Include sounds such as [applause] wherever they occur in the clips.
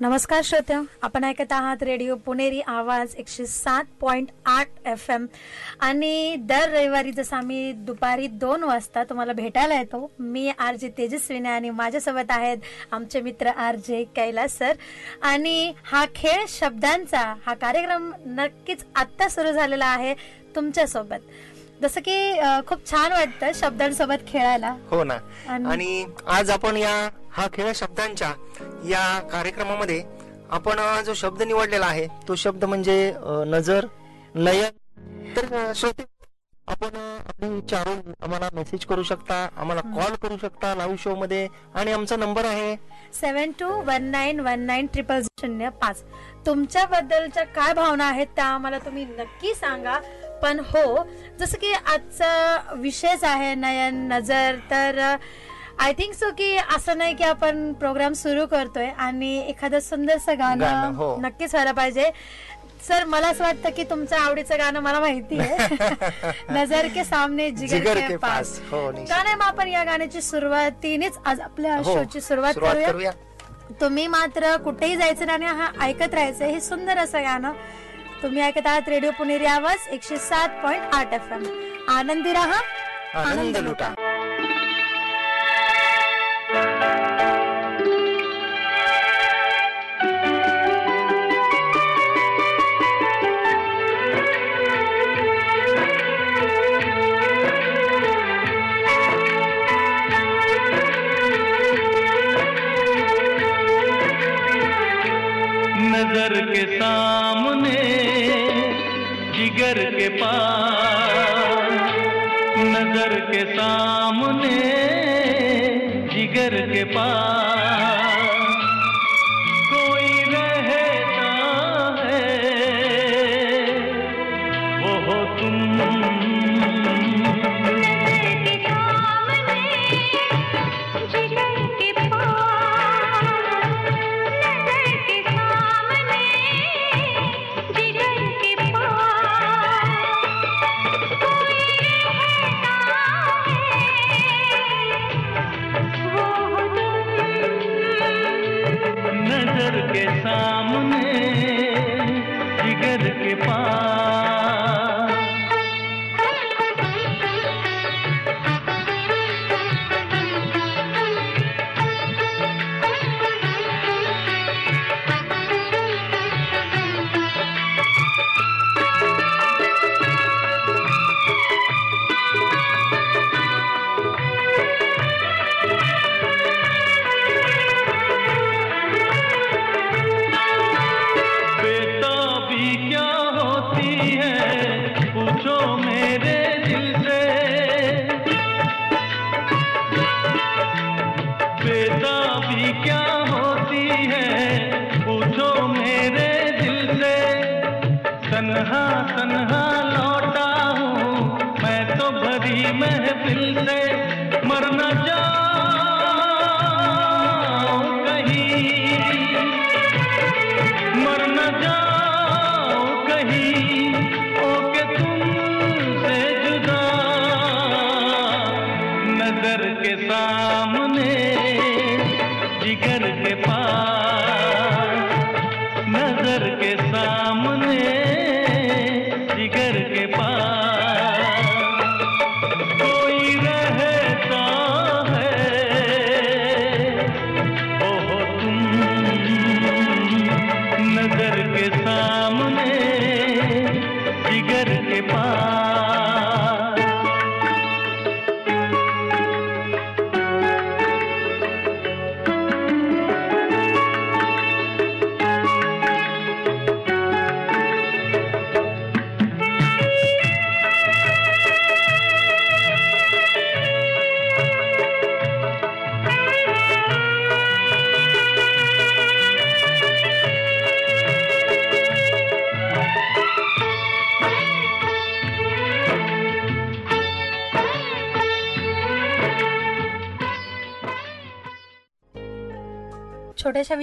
नमस्कार श्रोत्या आपण ऐकत आहात रेडिओ पुणेरी आवाज एकशे सात पॉइंट आठ एफ एम आणि दर रविवारी जसं आम्ही दुपारी दोन वाजता तुम्हाला भेटायला येतो मी आर जे तेजस्विनी आणि माझ्यासोबत आहेत आमचे मित्र आर जे कैलास सर. आणि हा खेळ शब्दांचा हा कार्यक्रम नक्कीच आत्ता सुरू झालेला आहे तुमच्यासोबत. जसं की खूप छान वाटतं शब्दांसोबत खेळायला. हो ना. आणि आज आपण या हा खेळ शब्दांच्या या कार्यक्रमामध्ये आपण जो शब्द निवडलेला आहे तो शब्द म्हणजे नजर नयन. तर श्रोते आपण आपले विचारून आम्हाला मेसेज करू शकता आम्हाला कॉल करू शकता लाईव्ह शो मध्ये. आणि आमचा नंबर आहे seven two one nine one nine triple शून्य पाच. तुमच्याबद्दलच्या काय भावना आहेत त्या आम्हाला तुम्ही नक्की सांगा. पण हो जसं की आजचा विषयच आहे नयन नजर. तर आय थिंक सो की असं नाही की आपण प्रोग्राम सुरू करतोय आणि एखादं सुंदरसं गाणं, हो. नक्कीच व्हायला पाहिजे. सर मला असं वाटतं की तुमचं आवडीचं गाणं मला माहिती आहे. [laughs] नजर के सामने जिगर, जिगर के के पास. हो. का नाही मग आपण या गाण्याची सुरुवातीनेच आज आपल्या हो, शोची सुरुवात करूया. तुम्ही मात्र कुठेही जायचं आणि हा ऐकत राहायचं हे सुंदर असं गाणं. तुम्ही ऐकत आहात रेडिओ पुणेरी आवाज एकशे सात पॉइंट आठ एफ एम आनंदी राहा आनंद लुटा. नज़र के सामने जिगर के पास जिगर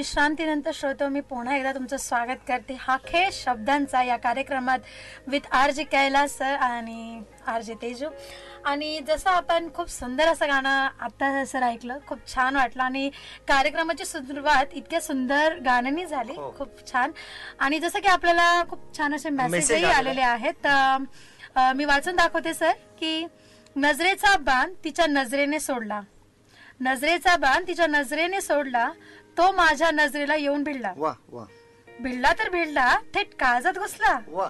विश्रांतीनंतर श्रोतो मी पुन्हा एकदा तुमचं स्वागत करते. हा खेळ शब्दांचा या कार्यक्रमात with R J Kailas sir आणि आर जे तेजू. आणि जसं आपण खूप सुंदर असं गाणं आता सर ऐकलं खूप छान वाटलं आणि कार्यक्रमाची सुरुवात इतक्या सुंदर गाण्यानी झाली. हो. खूप छान. आणि जसं की आपल्याला खूप छान असे मेसेजही आलेले. आहेत. मी वाचून दाखवते सर की नजरेचा बाण तिच्या नजरेने सोडला. नजरेचा बाण तिच्या नजरेने सोडला तो माझ्या नजरेला येऊन भिडला. वा वा. भिडला तर भिडला थेट काळजात घुसला. वा.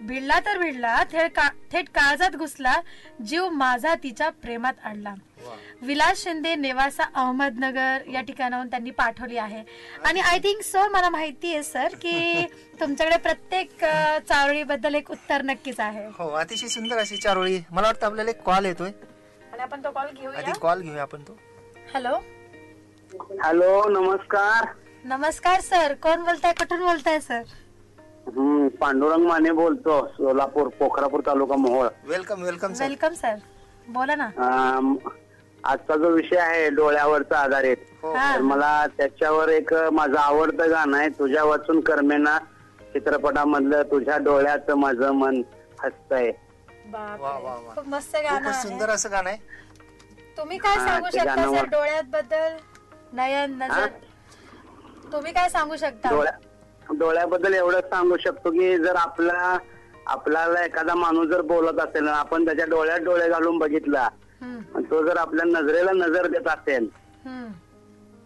भिडला तर भिडला थेट का- थेट काळजात घुसला जीव माझा तिच्या प्रेमात अडला वा. विलास शिंदे नेवासा अहमदनगर या ठिकाणाहून त्यांनी पाठवली आहे. आणि आय थिंक सर मला माहिती आहे सर की [laughs] तुमच्याकडे प्रत्येक चावळी बद्दल एक उत्तर नक्कीच आहे. हो अतिशय सुंदर अशी चारोळी. मला वाटतं आपल्याला एक कॉल येतोय. आणि आपण तो कॉल घेऊया? आधी कॉल घेऊया आपण तो. हॅलो हॅलो नमस्कार. नमस्कार सर. कोण बोलताय? कुठून बोलताय सर? हम्म, पांडुरंग माने बोलतो Solapur Pokharapur taluka Mohol. Welcome welcome sir. Welcome sir. बोला ना. अम, आजचा जो विषय आहे डोळ्यावरचा आधारित हो. हा. तर मला त्याच्यावर एक माझं आवडतं गाणं आहे तुझ्या वाचून करमेना चित्रपटामधलं तुझ्या डोळ्यात माझं मन हसतंय. बापरे. वा, वा, वा. खूप मस्त गाणं खूपच आहे. सुंदर असं गाणं आहे. तुम्ही काय हा, सांगू ते शकता गाणं सर वा- डोळ्यात बद्दल नयन नजर तुम्ही काय सांगू शकता डोळ्या डोळ्याबद्दल एवढंच सांगू शकतो की जर आपला आपल्याला एखादा माणूस जर बोलत असेल आणि आपण त्याच्या डोळ्यात डोळे घालून बघितला हम्म, आणि तो जर आपल्या नजरेला नजर देत असेल हम्म.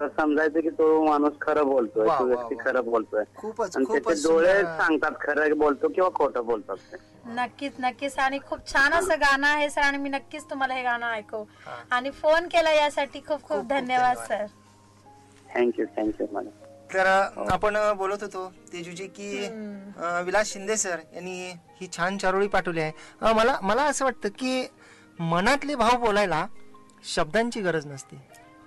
तर समजायचं की तो माणूस खरं बोलतोय वा, तो वा, व्यक्ती वा. खरं बोलतोय खूपच आणि खूपच त्याचे डोळे सुंदर. सांगतात खरं बोलतो किंवा खोटं बोलतात ते. नक्कीच नक्कीच आणि खूप छान असं गाणं आहे सर आणि मी नक्कीच तुम्हाला हे गाणं ऐकू हा. आणि फोन केला यासाठी खूप खूप खूप धन्यवाद धन्यवाद. सर थँक्यू थँक्यू मॅडम तर आपण बोलत होतो तेजूजी की विलास शिंदे सर यांनी ही छान चारोळी पाठवली आहे. मला मला असं वाटतं की मनातले भाव बोलायला शब्दांची गरज नसते.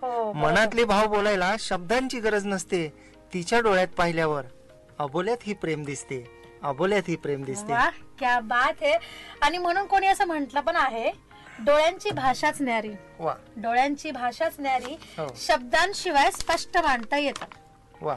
हो मनातले भाव बोलायला शब्दांची गरज नसते. तिच्या डोळ्यात पाहिल्यावर अबोल्यात ही प्रेम दिसते. अबोल्यात ही प्रेम दिसते. क्या बात आहे. आणि म्हणून कोणी असं म्हटलं पण आहे डोळ्यांची भाषाच न्यारी. वा. डोळ्यांची भाषाच न्यारी हो. शब्दांशिवाय स्पष्ट मांडता येतं. वा.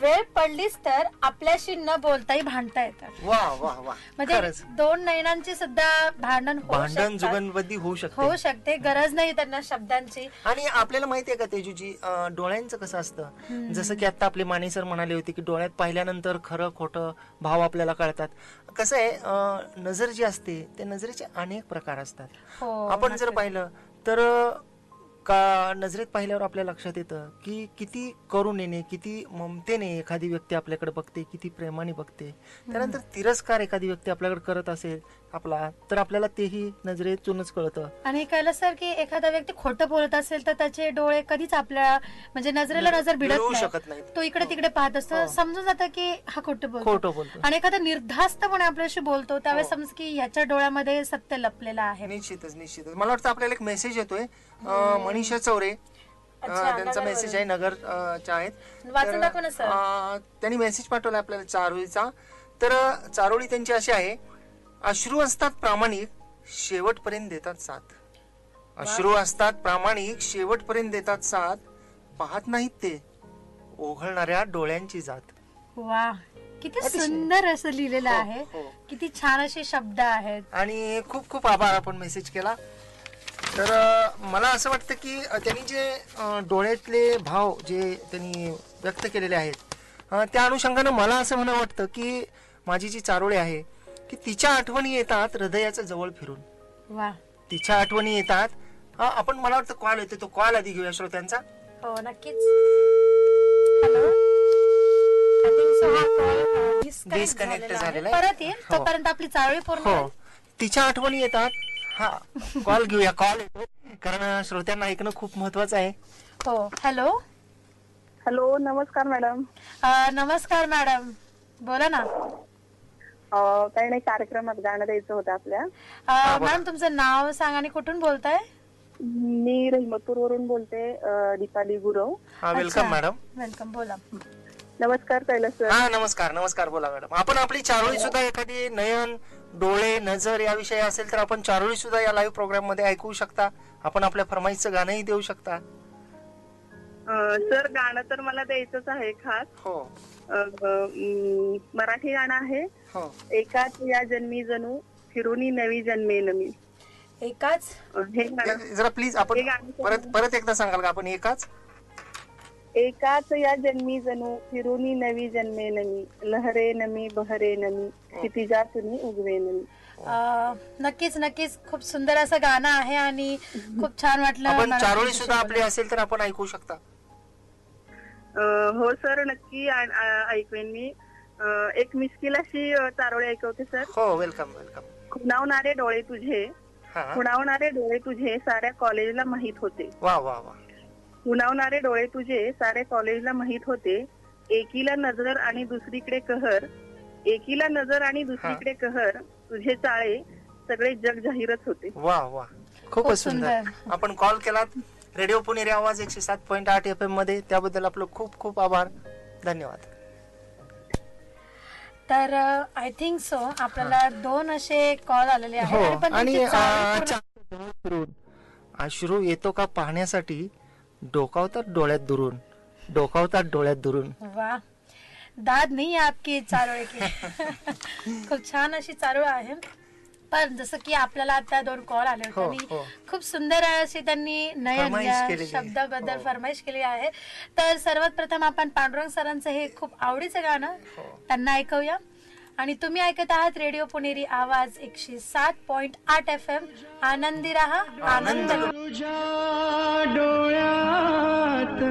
वेळ पडलीच तर आपल्याशी न बोलताही भांडता येतं वा वा वा. म्हणजे खरंच. दोन नयनांची सुद्धा भांडण होऊ भांडण शकतात. होऊ शकते. होऊ शकते. गरज नाही त्यांना शब्दांची. आणि आपल्याला माहितीये का तेजूजी अं, डोळ्यांचं कसं असतं? जसं की आता आपले माने सर म्हणाले होते की डोळ्यात पाहिल्यानंतर खरं खोटं भाव आपल्याला कळतात. कसं आहे अं, नजर जी असते त्या नजरेचे अनेक प्रकार असतात. हो आपण जर पाहिलं तर अं, का नजरेत पाहिल्यावर आपल्या लक्षात येतं की किती करुणेने किती ममतेने एखादी व्यक्ती आपल्याकडे बघते किती प्रेमाने बघते. त्यानंतर तिरस्कार एखादी व्यक्ती आपल्याकडे करत असेल आपला. तर आपल्याला तेही नजरेतूनच कळतं. आणि कळलं सर की एखादा व्यक्ती खोटं बोलत असेल तर त्याचे डोळे कधीच आपल्या म्हणजे नजरेला नजर भिडत नाही. शकत नाहीत. तो इकडे तिकडे पाहत असतो. समजून जातं की हा खोटं बोलतो. खोटं बोलतो. आणि एखादा निर्धास्तपणे आपल्याशी बोलतो त्यावेळेस समज की ह्याच्या डोळ्यामध्ये सत्य लपलेलं आहे. निश्चितच निश्चितच. मला वाटतं आपल्याला एक मेसेज येतोय. अं, मनीषा चौरे. अं, अच्छा, त्यांचा मेसेज आहे नगर अं, च्या आहेत. वाचून तर, दाखव ना, सर. अं, त्यांनी मेसेज पाठवला आपल्याला चारोळीचा. तर अं, चारोळी त्यांची अशी आहे अश्रू असतात प्रामाणिक शेवटपर्यंत देतात साथ. अश्रू असतात प्रामाणिक शेवटपर्यंत देतात साथ. पाहत नाहीत ते ओघळणाऱ्या डोळ्यांची जात. वा किती अतिशय. सुंदर असं लिहिलेलं आहे. हो. किती छान असे शब्द आहेत. आणि खूप खूप आभार आपण मेसेज केला. तर अं, मला असं वाटतं की अं, त्यांनी जे अं, डोळ्यातले भाव जे त्यांनी व्यक्त केलेले आहेत अं, त्या अनुषंगानं मला असं म्हणा वाटतं की माझी जी चारोळी आहे की तिच्या आठवणी येतात हृदयाच्या जवळ फिरून. वा. तिच्या आठवणी येतात. अं, आपण मला वाटतं कॉल येतो तो कॉल आधी घेऊया श्रोत्यांचा. हो नक्कीच. हॅलो I think so हा call, uh, disconnect Disconnect झालेला आहे. झालेला आहे. परत येईल? हो. तोपर्यंत आपली चाळी पूर्ण हो. होईल. तिच्या आठवणी येतात. हा कॉल घेऊया कॉल येतो. कारण श्रोत्यांना ऐकणं खूप महत्वाचं आहे. हो. हॅलो हॅलो नमस्कार मॅडम अ, नमस्कार मॅडम बोला ना. काही नाही कार्यक्रमात गाणं द्यायचं होतं आपल्या. अ, मॅडम तुमचं नाव सांगा आणि कुठून बोलताय? मी रहिमतपूर वरून बोलते अं, दीपाली गुरव. हा वेलकम मॅडम वेलकम बोला. नमस्कार कैलास सर. हा नमस्कार नमस्कार बोला मॅडम आपण आपली चारोळी सुद्धा एखादी नयन डोळे नजर याविषयी असेल तर आपण चारोळी सुद्धा या लाईव्ह प्रोग्राममध्ये ऐकू शकता. आपण आपल्या फरमाईचं गाणंही देऊ शकता. सर गाणं तर मला द्यायचंच आहे खास. हो. अ, मराठी गाणं आहे. हो. एकाच या जन्मी जणू फिरुनी नवी जन्मे नमी एकाच? अ, हे गाणं. जरा प्लीज आपण हे गाणं परत परत एकदा सांगाल का? आपण एकाच? एकाच या जन्मी जणू फिरुनी नवी जन्मे नमी लहरे नमी बहरे नमी. क्षितिजा तुम्ही उगवे नमी अं, नक्कीच नक्कीच. खूप सुंदर असं गाणं आहे आणि [laughs] खूप छान वाटलं आपण चारोळी सुद्धा आपली असेल तर आपण ऐकू शकता. हो सर नक्की ऐकवेन मी. एक मिस्किल अशी चारोळी ऐकवते सर. हो वेलकम वेलकम खुणावणारे डोळे तुझे. हा. खुणावणारे डोळे तुझे साऱ्या कॉलेजला माहीत होते. वा वा वा. खुणावणारे डोळे तुझे साऱ्या कॉलेजला माहीत होते. एकीला नजर आणि दुसरीकडे कहर. एकीला नजर आणि दुसरीकडे कहर. तुझे चाळे सगळे जग जाहीरच होते. वा वा. खूप खूपच सुंदर. सुंदर. आपण कॉल केलात? रेडिओ पुणेरी आवाज एकशे सात पॉईंट आठ एफ एममध्ये. त्याबद्दल आपलं खूप खूप आभार. धन्यवाद. तर आय थिंक सो आपल्याला दोन असे कॉल आलेले हो आहेत पण आणि अश्रू येतो का पाहण्यासाठी? डोकावतात डोळ्यात दुरून. डोकावतात डोळ्यात दुरून. वा दाद नाही आपकी चारोळी की [laughs] खूप छान अशी चारोळ आहे. पण जसं की आपल्याला आता दोन कॉल आले होते हो, आणि हो. खूप सुंदर अशी त्यांनी नयन फरमाईश या केलेली आहे. शब्दाबद्दल हो. फरमाईश केली आहे तर सर्वात प्रथम आपण पांडुरंग सरांचं हे खूप आवडीचं गाणं हो. त्यांना ऐकूया आणि तुम्ही ऐकत आहात रेडिओ पुणेरी आवाज एकशे सात पॉइंट आठ एफ एम आनंदी रहा आनंद लुटा. तुझ्या डोळ्यात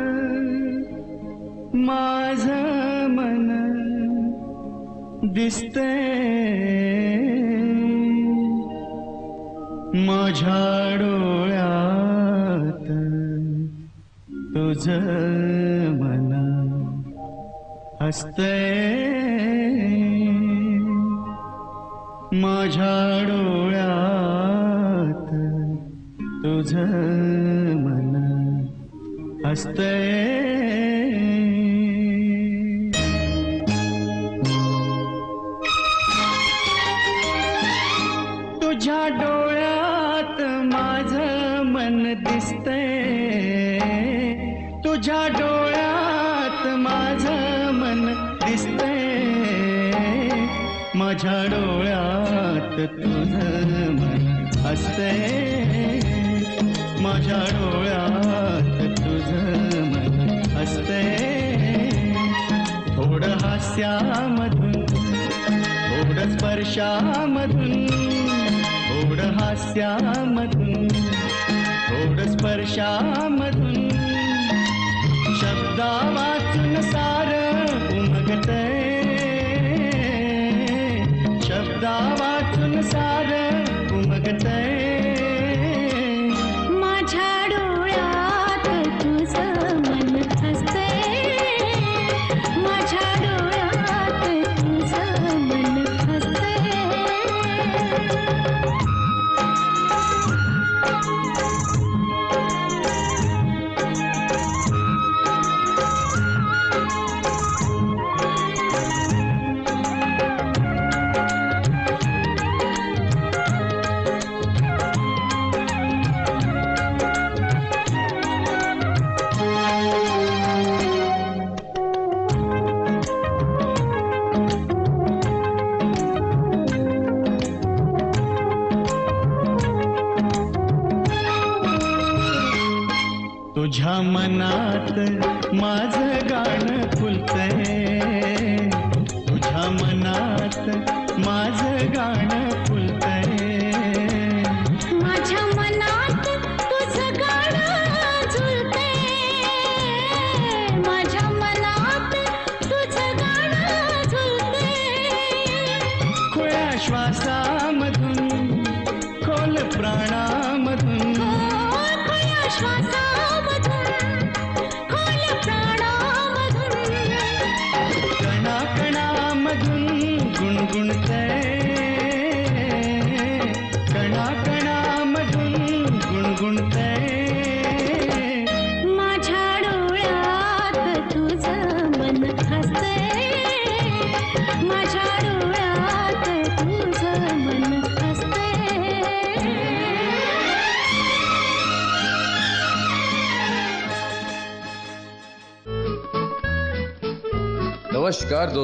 माझ मन दिसते माझ्या डोळ्यात तुझ मन हसते माझ्या डोळ्यात तुझ मन हसते दिसते. तुझ्या डोळ्यात माझ मन दिसते. माझ्या डोळ्यात तुझ मन असते. माझ्या डोळ्यात तुझ मन असते. थोडं हास्यामधून थोडं स्पर्शामधून थोडं हास्यामधून गोड स्पर्शामधून. शब्दा वाचून सार उमगते शब्दा वाचून सार उमगते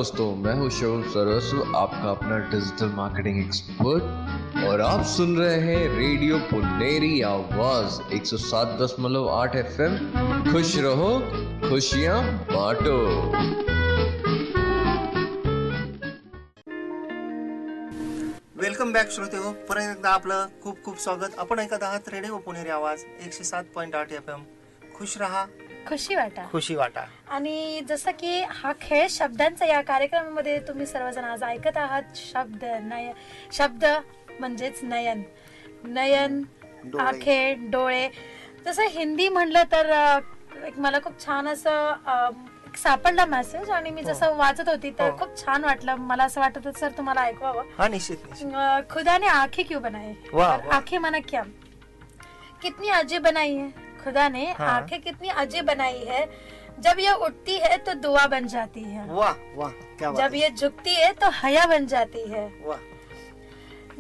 दोस्तों, मैं हूँ शिवम सरस्व आपका अपना डिजिटल मार्केटिंग एक्सपर्ट और आप सुन रहे हैं रेडियो पुनेरी आवाज़ 107.8 एफएम खुश रहो, खुशियाँ बांटो। वेलकम बॅक श्रोते हो। परत एकदा आपलं खूप खूप स्वागत। आपण ऐकत आहात रेडिओ पुणेरी आवाज़ एकशे सात पॉईंट आठ एफ़ एम खुश रहा खुशी वाटा. खुशी वाटा. आणि जसं की हा खेळ शब्दांचा या कार्यक्रमामध्ये तुम्ही सर्वजण आज ऐकत आहात. शब्द नय शब्द म्हणजेच नयन. नयन. आखे डोळे. जसं हिंदी म्हणलं तर अ, एक मला खूप छान असं अ, एक सापडला मेसेज आणि मी जसं वाचत होती तर हो. खूप छान वाटलं. मला असं वाटत सर तुम्हाला ऐकवावं. हा निश्चित निश्चित. अ, खुदा ने आंखें क्यों बनाई? वाह, और वाह। आंखें माना क्या कितनी अजय बनाई है? खुदा ने हाँ। आँखें कितनी अजीब बनाई है। जब ये उठती है तो दुआ बन जाती है। वाह वाह क्या बात जब ये झुकती है तो हया बन जाती है। वाह।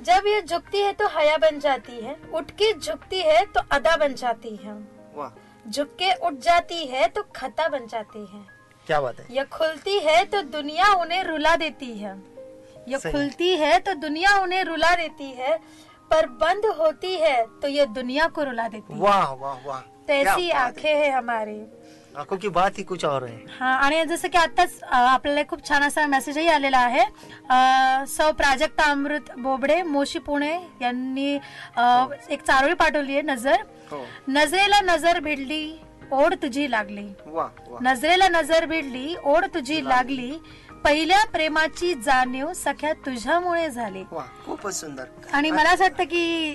जब ये झुकती है तो हया बन जाती है। उठ के झुकती है तो अदा बन जाती है। वाह। झुक के उठ जाती है तो खता बन जाती है। क्या बात है। ये खुलती है तो दुनिया उन्हें रुला देती है। ये सही। खुलती है तो दुनिया उन्हें रुला देती है। पर बंद होती है तो ये दुनिया को रुला देती है। वाह वाह वाह। तो क्या ऐसी बात है. आंखें है हमारी आंखों की बात ही कुछ और है हा आणि जसं की आताच आपल्याला खूप छान असा मेसेजही आलेला आहे. सौ प्राजक्ता अमृत बोबडे मोशी पुणे यांनी अ, एक चारोळी पाठवली आहे नजर. हो. नजरेला नजर भिडली ओढ तुझी लागली. वाह वाह. नजरेला नजर भिडली ओढ तुझी लागली. पहिल्या प्रेमाची जाणीव सख्या तुझ्यामुळे झाली. खूपच सुंदर. आणि मला असं वाटतं की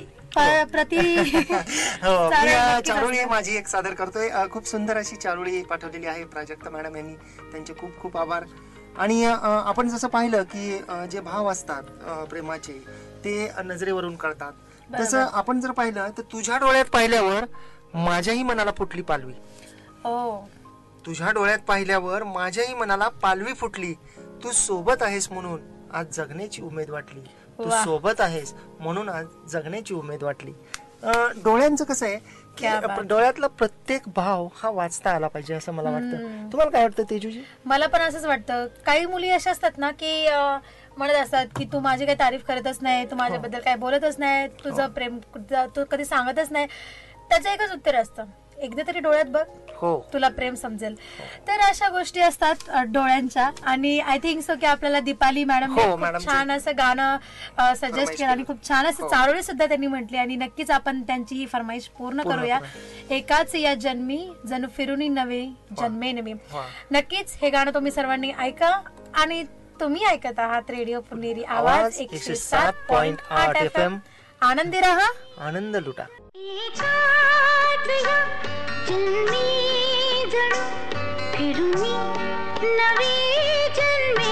प्रति हो. [laughs] मी चारोळी. माझी एक सादर करतोय. खूप सुंदर अशी चारोळी पाठवलेली आहे प्राजक्ता मॅडम यांनी. त्यांचे खूप खूप आभार. आणि आपण जसं पाहिलं की जे भाव असतात प्रेमाचे ते नजरेवरून कळतात. तसं आपण जर पाहिलं तर तुझ्या डोळ्यात पाहिल्यावर माझ्याही मनाला फुटली पालवी. ओ तुझ्या डोळ्यात पाहिल्यावर माझ्याही मनाला पालवी फुटली. तू सोबत आहेस म्हणून आज जगण्याची उमेद वाटली. तू. सोबत आहेस म्हणून आज जगण्याची उमेद वाटली. अं, डोळ्यांचं कसं आहे की क्या बात. आपण- डोळ्यातला प्रत्येक भाव हा वाचता आला पाहिजे असं मला वाटतं. तुम्हाला काय वाटतं तेजूजी? मला पण असंच वाटतं. काही मुली अशा असतात ना की अं, म्हणत असतात की तू माझी काही तारीफ करतच नाही तू माझ्याबद्दल काही बोलतच नाही तुझं प्रेम तू कधी सांगतच नाही. त्याचं एकच उत्तर असतं. एकदा तरी डोळ्यात बघ. हो. तुला प्रेम समजेल. तर अशा गोष्टी असतात अ, डोळ्यांच्या. आणि आय थिंक सो की आपल्याला दीपाली मॅडम हो. छान असं गाणं सजेस्ट केलं आणि खूप छान असं हो. चारोळी सुद्धा त्यांनी म्हटली आणि नक्कीच आपण त्यांची ही फरमाईश पूर्ण पूर्ण करूया. एकाच या जन्मी जणू फिरुनी नवे जन्मे नवे वा. नक्कीच हे गाणं तुम्ही सर्वांनी ऐका आणि तुम्ही ऐकत आहात रेडिओ पुणेरी आवाज एकशे सात पॉईंट आठ 107.8 एफ एम आनंदी रहा. आनंद लुटा. एकाच या जन्मी जणू नवी जन्मी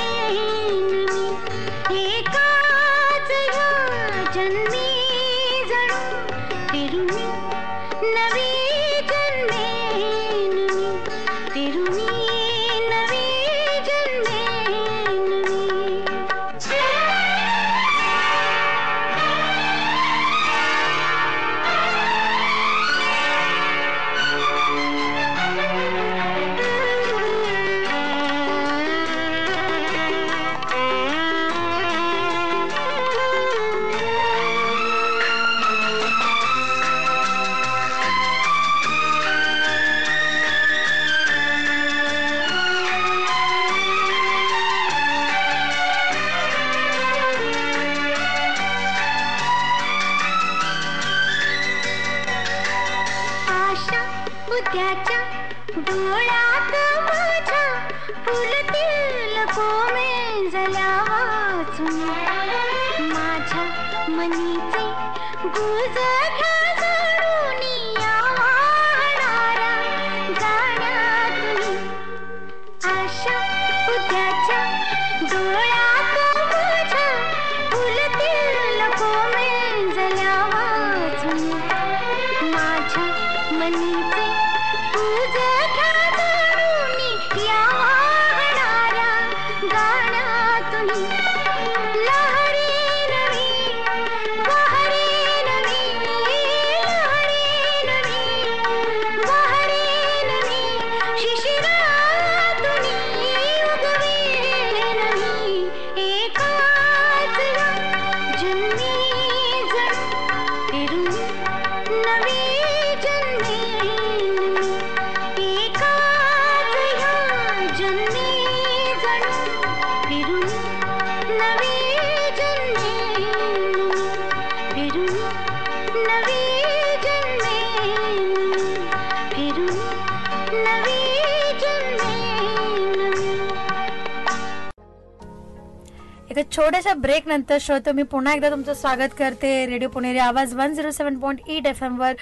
छोट्याशा ब्रेक नंतर श्रोतो मी पुन्हा एकदा तुमचं स्वागत करते. Radio Puneri Awaaz one zero seven point eight F M वर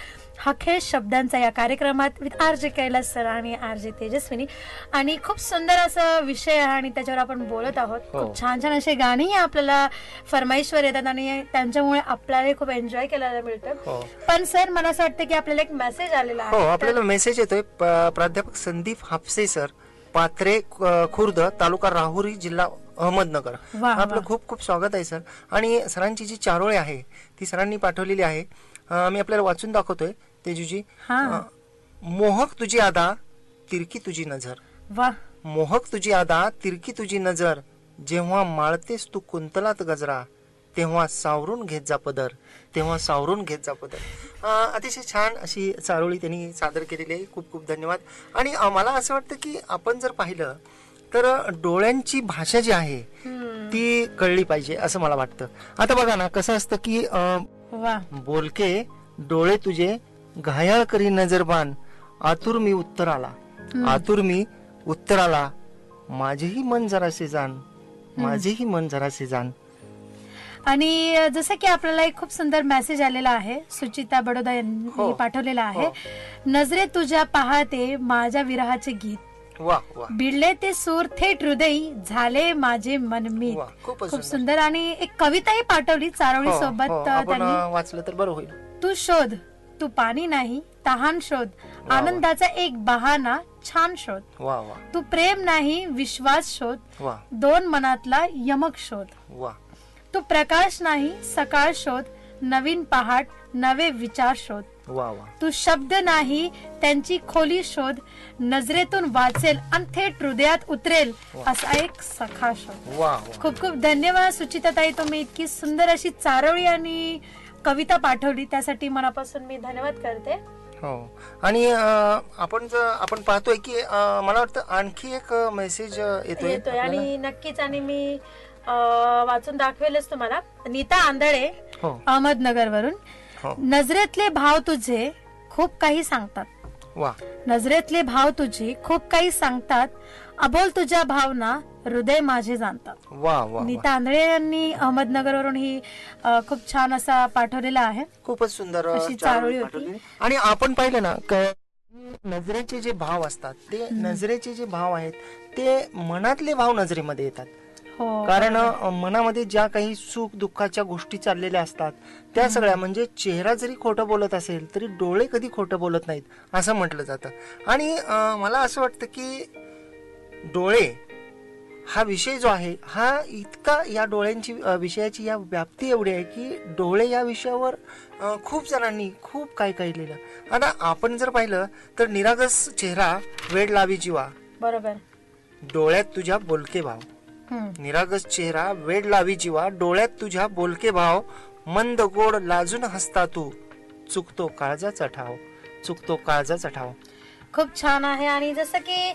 हखेळ शब्दांचा या कार्यक्रमात with R J Kailas sir आणि आर जे तेजस्विनी. आणि खूप सुंदर असा विषय आहे आणि त्याच्यावर आपण बोलत आहोत. हो. खूप छान छान असे गाणेही आपल्याला फरमाईशवर येतात आणि त्यांच्यामुळे आपल्याला खूप एन्जॉय करायला मिळतं. हो. पण सर मला असं वाटतं की आपल्याला एक मेसेज आलेला हो आहे आपल्याला मेसेज येतोय. प्राध्यापक संदीप हापसे सर. पात्रे अ, खुर्द तालुका राहुरी जिल्हा अहमदनगर. आपलं. खूप खूप स्वागत आहे सर. आणि सरांची जी चारोळी आहे ती सरांनी पाठवलेली आहे. मी आपल्याला वाचून दाखवतोय तेजूजी. हा. मोहक तुझी आदा तिरकी तुझी नजर. वा. मोहक तुझी आदा तिरकी तुझी नजर. जेव्हा माळतेस तू कुंतलात गजरा तेव्हा सावरून घेत जा पदर. तेव्हा सावरून घेत जा पदर अं, अतिशय छान अशी चारोळी त्यांनी सादर केलेली आहे. खूप खूप धन्यवाद. आणि मला असं वाटतं की आपण जर पाहिलं तर डोळ्यांची भाषा जी आहे ती कळली पाहिजे असं मला वाटतं. आता बघा ना कसं असतं की बोलके डोळे तुझे घायाळ करी नजरबान आतुर मी उत्तराला आतुर मी उत्तराला माझेही मन जरासे जाण माझेही मन जरासे जाण. आणि जसं की आपल्याला एक खूप सुंदर मेसेज आलेला आहे सुचिता बडोदा यांनी हो. पाठवलेला आहे. हो. नजरे तुझ्या पाहते माझ्या विरहाचे गीत. वा वा बिडले ते सूर थेट हृदयी झाले माझे मनमीत. वा, खूप सुंदर. सुंदर. आणि एक कविताही पाठवली चारोळी हो, सोबत हो, अ, आपण त्यांनी. अं, वाचलं तर बरं होईल. तू शोध तू पाणी नाही तहान शोध. वा. आनंदाचा एक बहाना छान शोध. वा वा तू प्रेम नाही विश्वास शोध. वा दोन मनातला यमक शोध. वा तू प्रकाश नाही सकाळ शोध नवीन पहाट नवे विचार शोध. वा वा. तू शब्द नाही त्यांची खोली शोध नजरेतून वाचेल आणि थेट हृदयात उतरेल असा एक सखा शोध. वा खूप खूप धन्यवाद सुचिताताई तुम्ही इतकी सुंदर अशी चारोळी आणि कविता पाठवली त्यासाठी मनापासून मी धन्यवाद करते. हो. आणि आपण जर आपण पाहतोय की मला वाटतं आणखी एक मेसेज येतोय. आणि नक्कीच आणि मी वाचून दाखवेलच तुम्हाला. नीता आंधळे हो. अहमदनगर वरून हो. नजरेतले भाव तुझे खूप काही सांगतात. वा. नजरेतले भाव तुझे खूप काही सांगतात. अबोल तुझ्या भावना हृदय माझे जाणतात. वा वा वा. नीता आंधळे यांनी अहमदनगर वरून ही अ, खूप छान असा पाठवलेला आहे. खूपच सुंदर अ, अशी चारोळी चारोळी होती. पाठवली. आणि आपण पाहिलं ना क- नजरेचे जे भाव असतात ते नजरेचे जे भाव आहेत ते मनातले भाव नजरेमध्ये येतात. कारण अ, मनामध्ये ज्या काही सुख दुःखाच्या गोष्टी चाललेल्या असतात त्या सगळ्या म्हणजे चेहरा जरी खोटं बोलत असेल तरी डोळे कधी खोटं बोलत नाहीत असं म्हटलं जातं. आणि मला असं वाटतं की डोळे हा विषय जो आहे हा इतका या डोळ्यांची विषयाची या व्याप्ती एवढी आहे की डोळे या विषयावर खूप जणांनी खूप काही काही लिहिलं आता आपण जर पाहिलं तर निरागस चेहरा वेळ लावी जीवा. बरोबर. डोळ्यात तुझ्या बोलके भाव. निरागस चेहरा वेड लावी जीवा डोळ्यात तुझ्या बोलके भाव मंद गोड लाजून हसता तू. चुकतो काळजाचा ठाव चुकतो काळजाचा ठाव. खूप छान आहे आणि जसं की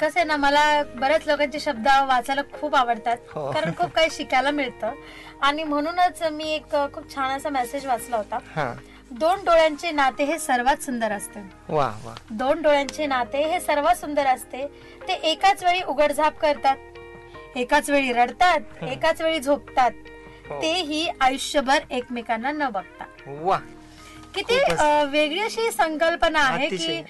कसं आहे ना मला बऱ्याच लोकांचे शब्द वाचायला खूप आवडतात. हो. कारण खूप काही शिकायला मिळतं. आणि म्हणूनच मी एक खूप छान असा मेसेज वाचला होता. हा. दोन डोळ्यांचे नाते हे सर्वात सुंदर असते वा वा दोन डोळ्यांचे नाते हे सर्वात सुंदर असते ते एकाच वेळी उघडझाप करतात एकाच वेळी रडतात एकाच वेळी झोपतात हो. तेही आयुष्यभर एकमेकांना न बघता वा किती वेगळी अशी संकल्पना आहे. की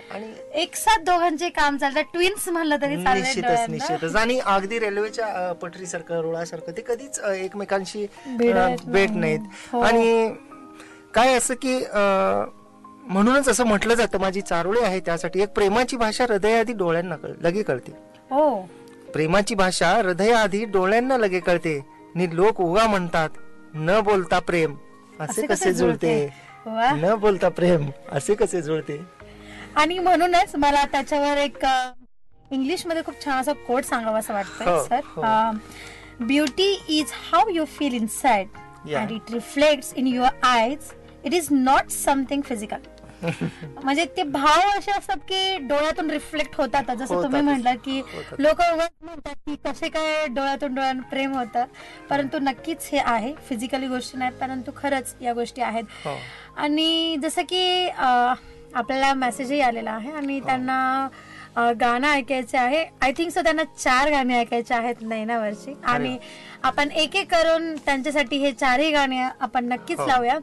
एक साथ दोघांचे काम चालतात ट्विन्स म्हणलं तरी निश्चितच. निश्चितच आणि अगदी रेल्वेच्या पटरीसारखं रुळासारखं ते कधीच एकमेकांशी भेट नाही. नाहीत हो. आणि काय असं की म्हणूनच असं म्हटलं जातं माझी चारोळी आहे त्यासाठी एक प्रेमाची भाषा हृदयाआधी डोळ्यांना लगे कळते. हो. प्रेमाची भाषा हृदयाआधी डोळ्यांना लगे कळते. नि लोक उगा म्हणतात न बोलता प्रेम असे कसे जुळते. न बोलता प्रेम असे कसे जुळते? आणि म्हणूनच मला त्याच्यावर एक इंग्लिशमध्ये खूप छान असा कोट सांगावा असं वाटतंय हो, sir. Beauty is how you feel inside. And it reflect in your eyes it is not something physical म्हणजे ते भाव असे असतात की डोळ्यातून रिफ्लेक्ट होतात. जसं तुम्ही. म्हटलं की. लोक म्हणतात की कसे काय डोळ्यातून डोळ्यात प्रेम होतं. परंतु नक्कीच हे आहे. फिजिकली गोष्टी नाहीत परंतु खरंच या गोष्टी आहेत. हो. आणि जसं की आपल्याला मेसेजही आलेला आहे आणि त्यांना अ, गाणं ऐकायचे आहे. आय थिंक सो त्यांना चार गाणी ऐकायचे आहेत नैनावरची. आणि आपण एक एक करून त्यांच्यासाठी हे चारही गाणे आपण नक्कीच हो. लावूया.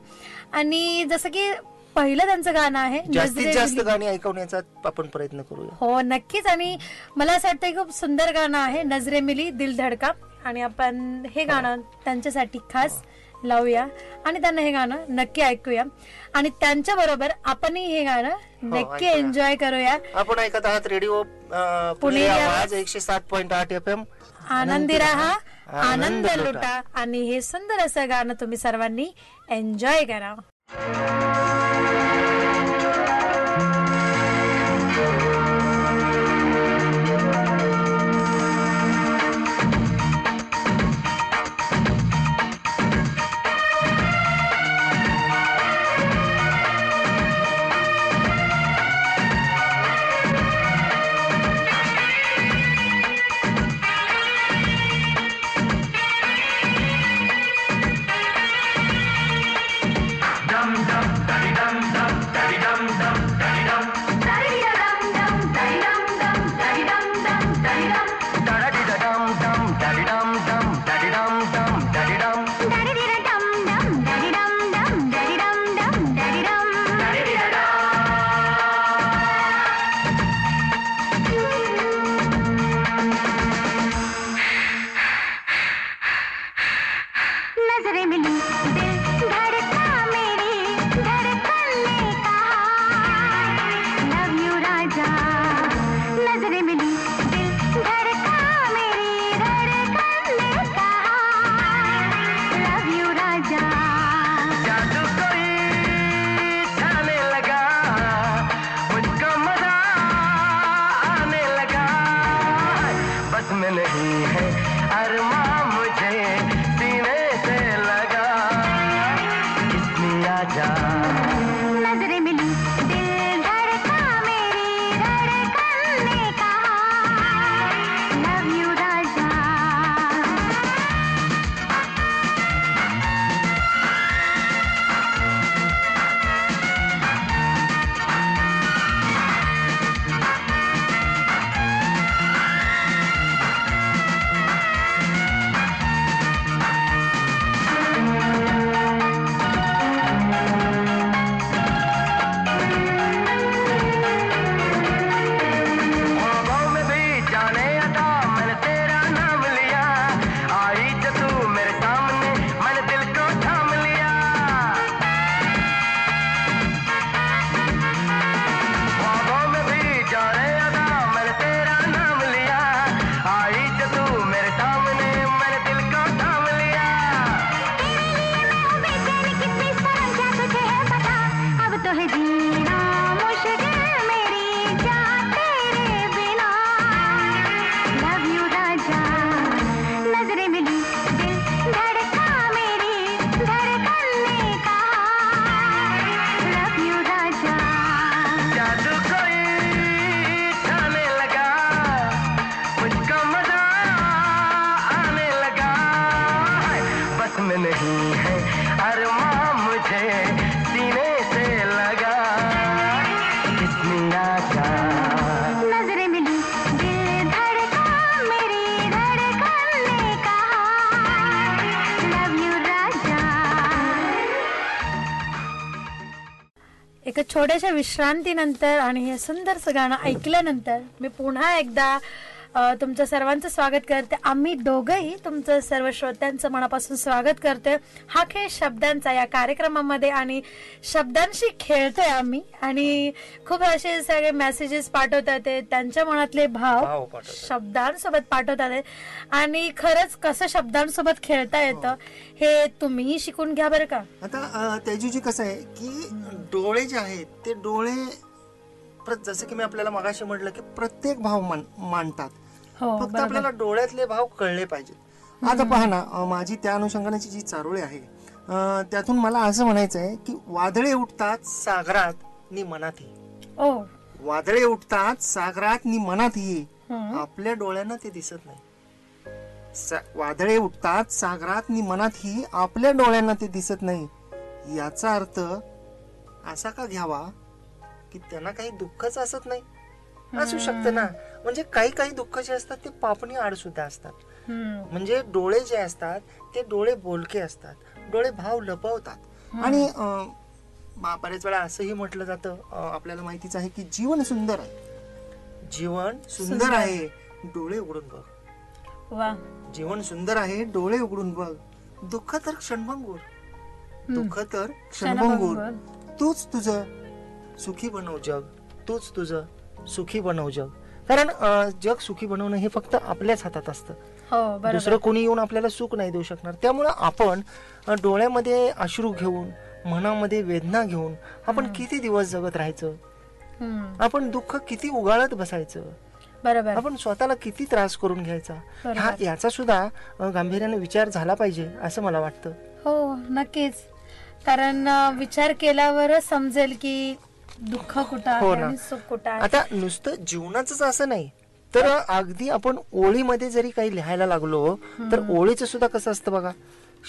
आणि जसं की पहिलं त्यांचं गाणं आहे जास्तीत जास्त. गाणी ऐकवण्याचा आपण प्रयत्न करूया. हो नक्कीच. आणि मला असं वाटतं खूप सुंदर गाणं आहे नजरे मिली दिल धडका. आणि आपण हे गाणं त्यांच्यासाठी खास लावूया. आणि त्यांना हे गाणं नक्की ऐकूया. आणि त्यांच्या बरोबर आपणही हे गाणं नक्की ऐकूया. एन्जॉय करूया. आपण ऐकत आहात रेडिओ पुणे आवाज एकशे सात पॉईंट आठ एफ एम आनंदी राहा आनंद. लुटा. आणि हे सुंदर असं गाणं तुम्ही सर्वांनी एन्जॉय करा थोड्याशा विश्रांतीनंतर आणि हे सुंदरसं गाणं ऐकल्यानंतर मी पुन्हा एकदा अ, तुमचं सर्वांचं स्वागत करते. आम्ही दोघंही तुमचं सर्व श्रोत्यांचं मनापासून स्वागत करतोय. हा खेळ शब्दांचा या कार्यक्रमामध्ये आणि शब्दांशी खेळतोय आम्ही. आणि खूप असे सगळे मेसेजेस पाठवतात ते. त्यांच्या मनातले भाव भाव पाठवतात. शब्दांसोबत पाठवतात. आणि खरंच कसं शब्दांसोबत खेळता येतं हे. तुम्हीही शिकून घ्या बरं का. आता तेजूजी कसं आहे की डोळे जे आहेत ते डोळे जसं की मी आपल्याला मगाशी म्हटलं की प्रत्येक भाव मान- मांडतात हो फक्त बरोबर. आपल्याला डोळ्यातले भाव कळले पाहिजेत. आता पहा ना माझी त्या अनुषंगानेची जी चारोळी आहे त्यातून मला असं म्हणायचं आहे की वादळे उठतात सागरात नि मनात ये. ओ. वादळे उठतात सागरात नि मनात ये. हं. आपल्या डोळ्यांना ते दिसत नाही. वादळे उठतात सागरात नि मनात ही आपल्या डोळ्यांना ते दिसत नाही. याचा अर्थ असा का घ्यावा की त्यांना काही दुःखच असत नाही? असू शकतं ना. म्हणजे काही काही दुःख जे असतात ते पापणी आड सुद्धा असतात. म्हणजे डोळे जे असतात ते डोळे बोलके असतात. डोळे भाव लपवतात. आणि बऱ्याच वेळा असंही म्हटलं जातं आपल्याला माहितीच आहे की जीवन सुंदर आहे. जीवन सुंदर. आहे डोळे उघडून बघ. जीवन सुंदर आहे डोळे उघडून बघ. दुःख तर क्षणभंगूर. दुःख तर क्षणभंगूर. तूच तुझं सुखी बनव जग. तूच तुझं सुखी बनव जग. कारण जग सुखी बनवणं हे फक्त आपल्याच हातात असतं. हो बरोबर. दुसरं कोणी येऊन आपल्याला सुख नाही देऊ शकणार. त्यामुळं आपण डोळ्यामध्ये अश्रू घेऊन मनामध्ये वेदना घेऊन आपण किती दिवस जगत राहायचं. आपण दुःख किती उगाळत बसायचं? बरोबर. आपण स्वतःला किती त्रास करून घ्यायचा. ह्या याचा सुद्धा गांभीर्याने विचार झाला पाहिजे असं मला वाटतं. हो नक्कीच. कारण विचार केल्यावरच समजेल की दुःख कुठं हो आहे ना. आणि सुख कुठं आहे? आता नुसतं जीवनाच असं नाही. तर अगदी आपण ओळीमध्ये जरी काही लिहायला लागलो तर ओळीचं सुद्धा कसं असतं बघा?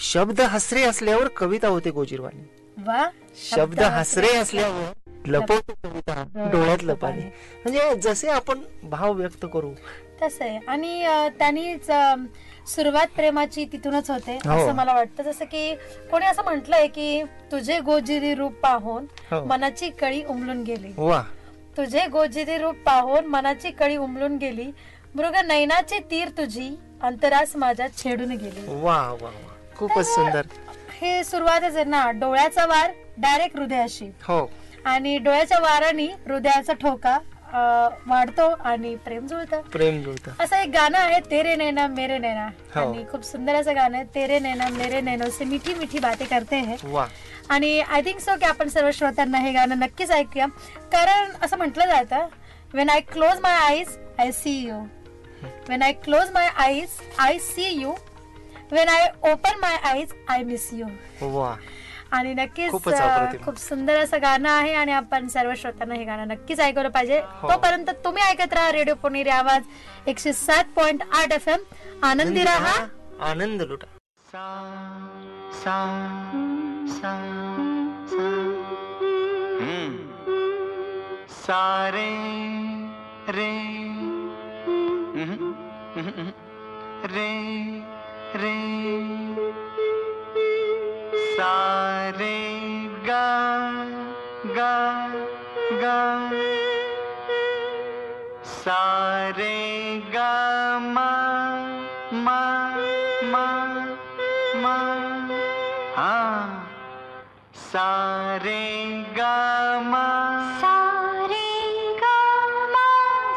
शब्द हसरे असल्यावर कविता होते गोजीरवाणी. वा शब्द हसरे असल्यावर लपवते कविता डोळ्यात लपाने म्हणजे जसे आपण भाव व्यक्त करू. तसं आहे. आणि अं, त्यांनीच अं, सुरुवात प्रेमाची तिथूनच होते हो. असं मला वाटतं. जसं की कोणी असं म्हटलंय की तुझे गोजिरी रूप पाहून हो. मनाची कळी उमलून गेली. तुझे गोजिरी रूप पाहून मनाची कळी उमलून गेली. मृग नैनाची तीर तुझी अंतरास माझ्या छेडून गेली. वा वा खूपच सुंदर. हे सुरुवातच आहे ना डोळ्याचा वार डायरेक्ट हृदयाशी. हो. आणि डोळ्याच्या वाराने हृदयाचा ठोका वाढतो आणि प्रेम जुळतं. प्रेम जुळतं. असं एक गाणं आहे तेरे नैना मेरे नैना. हो. आणि खूप सुंदर असं गाणं आहे तेरे नैना मेरे नैनो से मिठी मिठी बातें करते हैं. वा. आणि आय थिंक सो की आपण सर्व श्रोत्यांना हे गाणं नक्कीच ऐकूया. कारण असं म्हटलं जातं when I close my eyes I see you when I close my eyes I see you when I open my eyes I miss you वा. आणि नक्कीच खूपच अं, अप्रतिम. खूप सुंदर असं गाणं आहे आणि आपण सर्व श्रोत्यांना हे गाणं नक्कीच ऐकवलं पाहिजे हो. तोपर्यंत तुम्ही ऐकत राहा रेडिओ पुणेरी आवाज एकशे सात पॉईंट आठ एफ एम आनंदी राहा आनंद लुटा सा सा सा सा हम्म. सारे रे हम्म, हम्म, हम्म. रे रे सारे गा गा गा। सारे गा मा मा मा मा। हाँ। सारे गा मा। सारे गा मा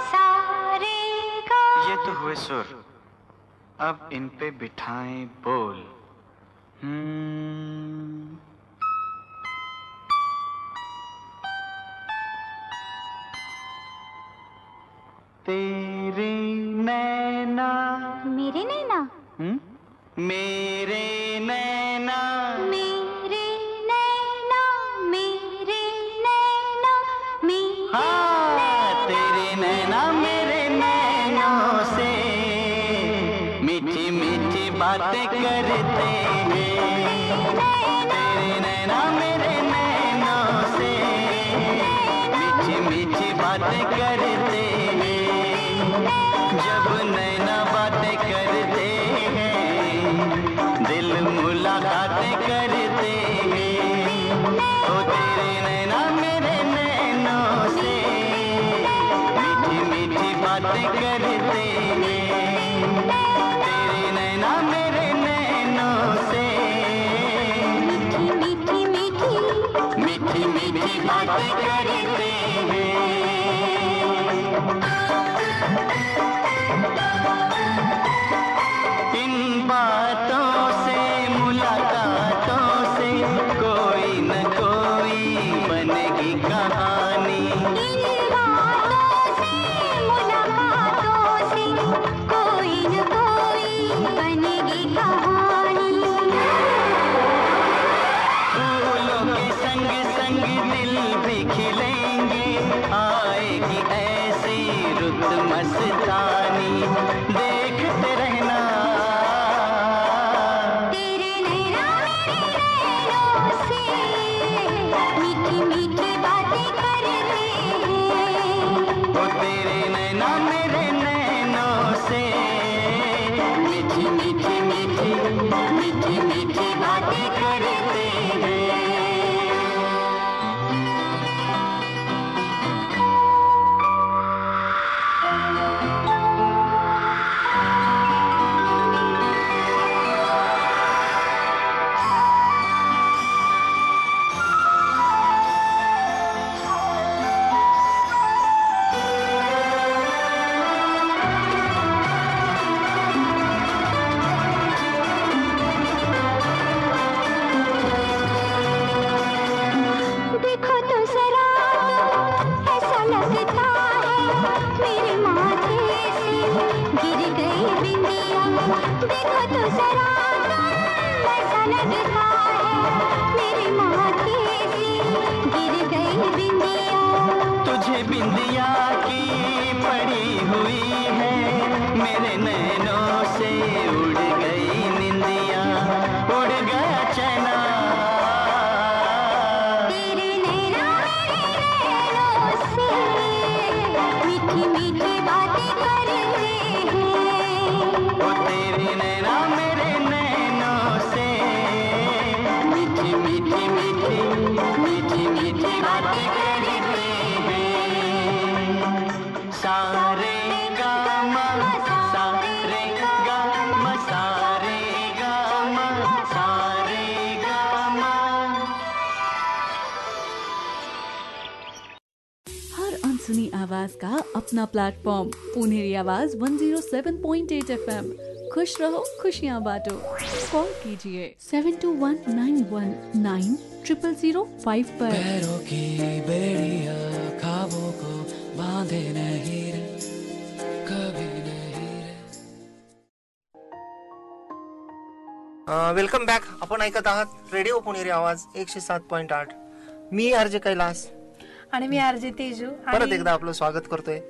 सारे गा। ये तो हुए सुर। अब इन पे बिठाएँ बोल। हम्म। तेरे नैना। मेरे नैना? हम्म? मेरे मीठी अपना प्लेटफॉर्म पुनेरी आवाज़ 107.8 एफएम खुश रहो खुशियाँ बांटो कॉल कीजिए seven two one nine one nine triple zero five पर पैरों की बेड़िया खाबों को बांधे नहीं रे कभी नहीं रे वेलकम बॅक आपण ऐकत आहात रेडिओ पुणेरी आवाज़ एकशे सात पॉइंट आठ मी आरजे कैलास आणि मी आरजे तेजू परत एकदा आपलं स्वागत करतोय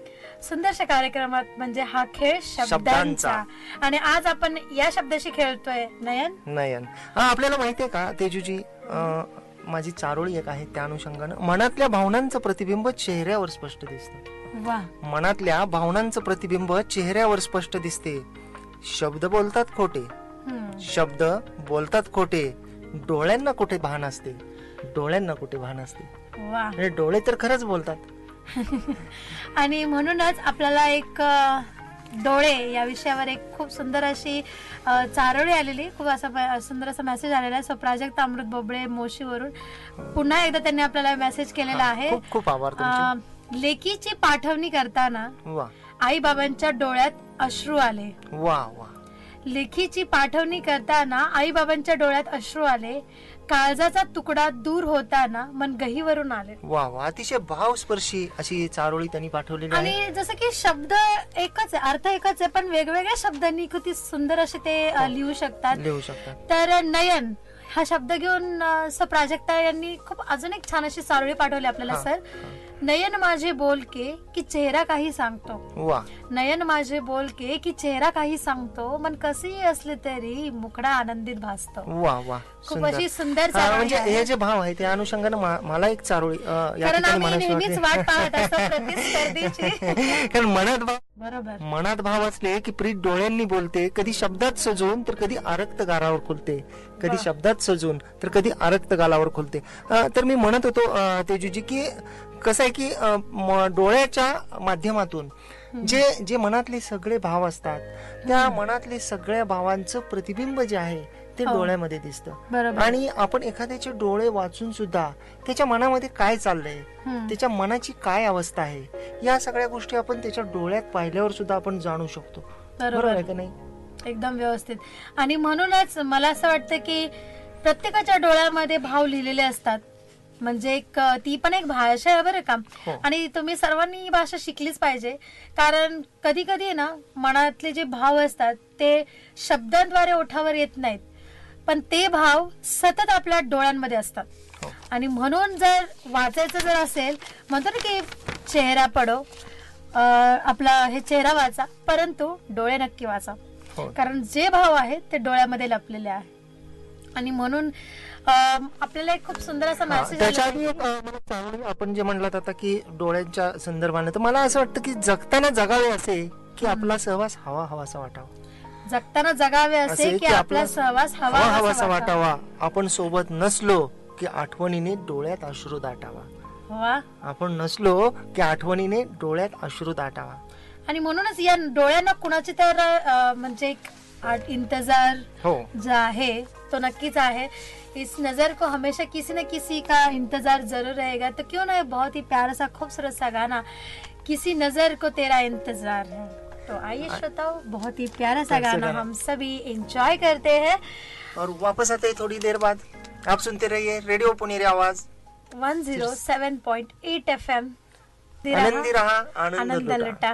सुंदरशा कार्यक्रमात म्हणजे हा खेळ शब्दांचा. आणि आज आपण या शब्दाशी खेळतोय. नयन? नयन. हा आपल्याला माहितीये का तेजूजी? माझी चारोळी एक आहे त्या अनुषंगानं मनातल्या भावनांचं प्रतिबिंब चेहऱ्यावर स्पष्ट दिसतं. मनातल्या भावनांचं प्रतिबिंब चेहऱ्यावर स्पष्ट दिसते. शब्द बोलतात खोटे. शब्द बोलतात खोटे. डोळ्यांना कुठे भान असते? डोळ्यांना कुठे भान असते? डोळे तर खरंच बोलतात. [laughs] आणि म्हणूनच आपल्याला एक डोळे या विषयावर एक खूप सुंदर अशी चारोळी आलेली. खूप असा सुंदर असा मेसेज आलेला आहे. सो प्राजक्त अमृत बोबडे मोशीवरून. पुन्हा एकदा त्यांनी आपल्याला मेसेज केलेला आहे. खूप आभार लेकीची पाठवणी करताना आई बाबांच्या डोळ्यात अश्रू आले. वा वा. लेखीची पाठवणी करताना आई बाबांच्या डोळ्यात अश्रू आले. काळजाचा तुकडा दूर होताना मन गहीवरून आले. वा वा अतिशय भावस्पर्शी अशी चारोळी त्यांनी पाठवलेली आहे. आणि जसं की शब्द एकच आहे अर्थ एकच आहे पण वेगवेगळ्या शब्दांनी किती सुंदर असे ते अ, लिहू शकतात. लिहू शकतात. तर नयन हा शब्द घेऊन अ, स प्राजक्ता यांनी खूप अजून एक छान अशी चारोळी पाठवली आपल्याला हा, सर. नयन माझे बोलके की चेहरा काही सांगतो. वा. नयन माझे बोलके की चेहरा काही सांगतो. मन कसेही असले तरी मुकडा आनंदित भासतो. वा वा. खूप अशी सुंदर हा, म्हणजे. हे जे भाव आहे त्या अनुषंगानं मला एक चारोळी कारण ठिकाणी आम्ही म्हणावीशी नेहमीच वाटली. वाट पाहत असतो प्रतिस्पर्धीची. [laughs] कारण मनात भाव बरोबर. मनात भाव असले की प्रीत डोळ्यांनी बोलते कधी शब्दात सजून तर कधी आरक्त गालावर खुलते. कधी शब्दात सजून तर कधी आरक्त गालावर खुलते. तर मी म्हणत होतो तेजूजी की कसं आहे की डोळ्याच्या माध्यमातून जे जे मनातले सगळे भाव असतात त्या मनातले सगळ्या भावांचं प्रतिबिंब जे आहे ते हो. डोळ्यामध्ये दिसतं. आणि आपण एखाद्याचे डोळे वाचून सुद्धा त्याच्या मनामध्ये काय चाललंय. त्याच्या मनाची काय अवस्था आहे या सगळ्या गोष्टी आपण त्याच्या डोळ्यात पाहिल्यावर सुद्धा आपण जाणू शकतो. बरोबर आहे का नाही एकदम व्यवस्थित आणि म्हणूनच मला असं वाटतं की प्रत्येकाच्या डोळ्यामध्ये भाव लिहिलेले असतात म्हणजे एक ती पण एक भाषा आहे बरं का हो. आणि तुम्ही सर्वांनी ही भाषा शिकलीच पाहिजे कारण कधी कधी ना मनातले जे भाव असतात ते शब्दांद्वारे ओठावर येत नाहीत पण ते भाव सतत आपल्या डोळ्यांमध्ये असतात हो. आणि म्हणून जर वाचायचं जर असेल म्हणतो ना की चेहरा पडो आपला हे चेहरा वाचा परंतु डोळे नक्की वाचा हो. कारण जे भाव आहेत ते डोळ्यामध्ये लपलेले आहे आणि म्हणून आपल्याला एक खूप सुंदर असा मेसेज त्याच्या आधी चांगली आपण जे म्हणलात आता की डोळ्यांच्या संदर्भाने तर मला असं वाटतं की जगताना जगावे असे की आपला सहवास हवा हवासा वाटावा. जगताना जगावे असे की आपला सहवास हवा हवा हवासा वाटावा. आपण सोबत नसलो की आठवणीने डोळ्यात अश्रू दाटावा. वा. आपण नसलो की आठवणीने डोळ्यात अश्रू दाटावा. आणि म्हणूनच या डोळ्यांना कुणाची तर म्हणजे एक इंतजार हो. जो आहे तो नक्कीच है इस नजर को हमेशा किसी न किसी का इंतजार जरूर रहेगा। तो क्यों ना बहुत ही प्यारा सा खूबसूरत सा गाना किसी नजर को तेरा इंतजार है। तो आइए श्रोताओ बहुत ही प्यारा सा गाना। हम सभी एंजॉय करते हैं। और वापस आते हैं थोड़ी देर बाद। आप सुनते रहिए रेडियो पुनेरी आवाज। 107.8 एफएम आनंदी रहा आनंद आनंद लुटा। लुटा।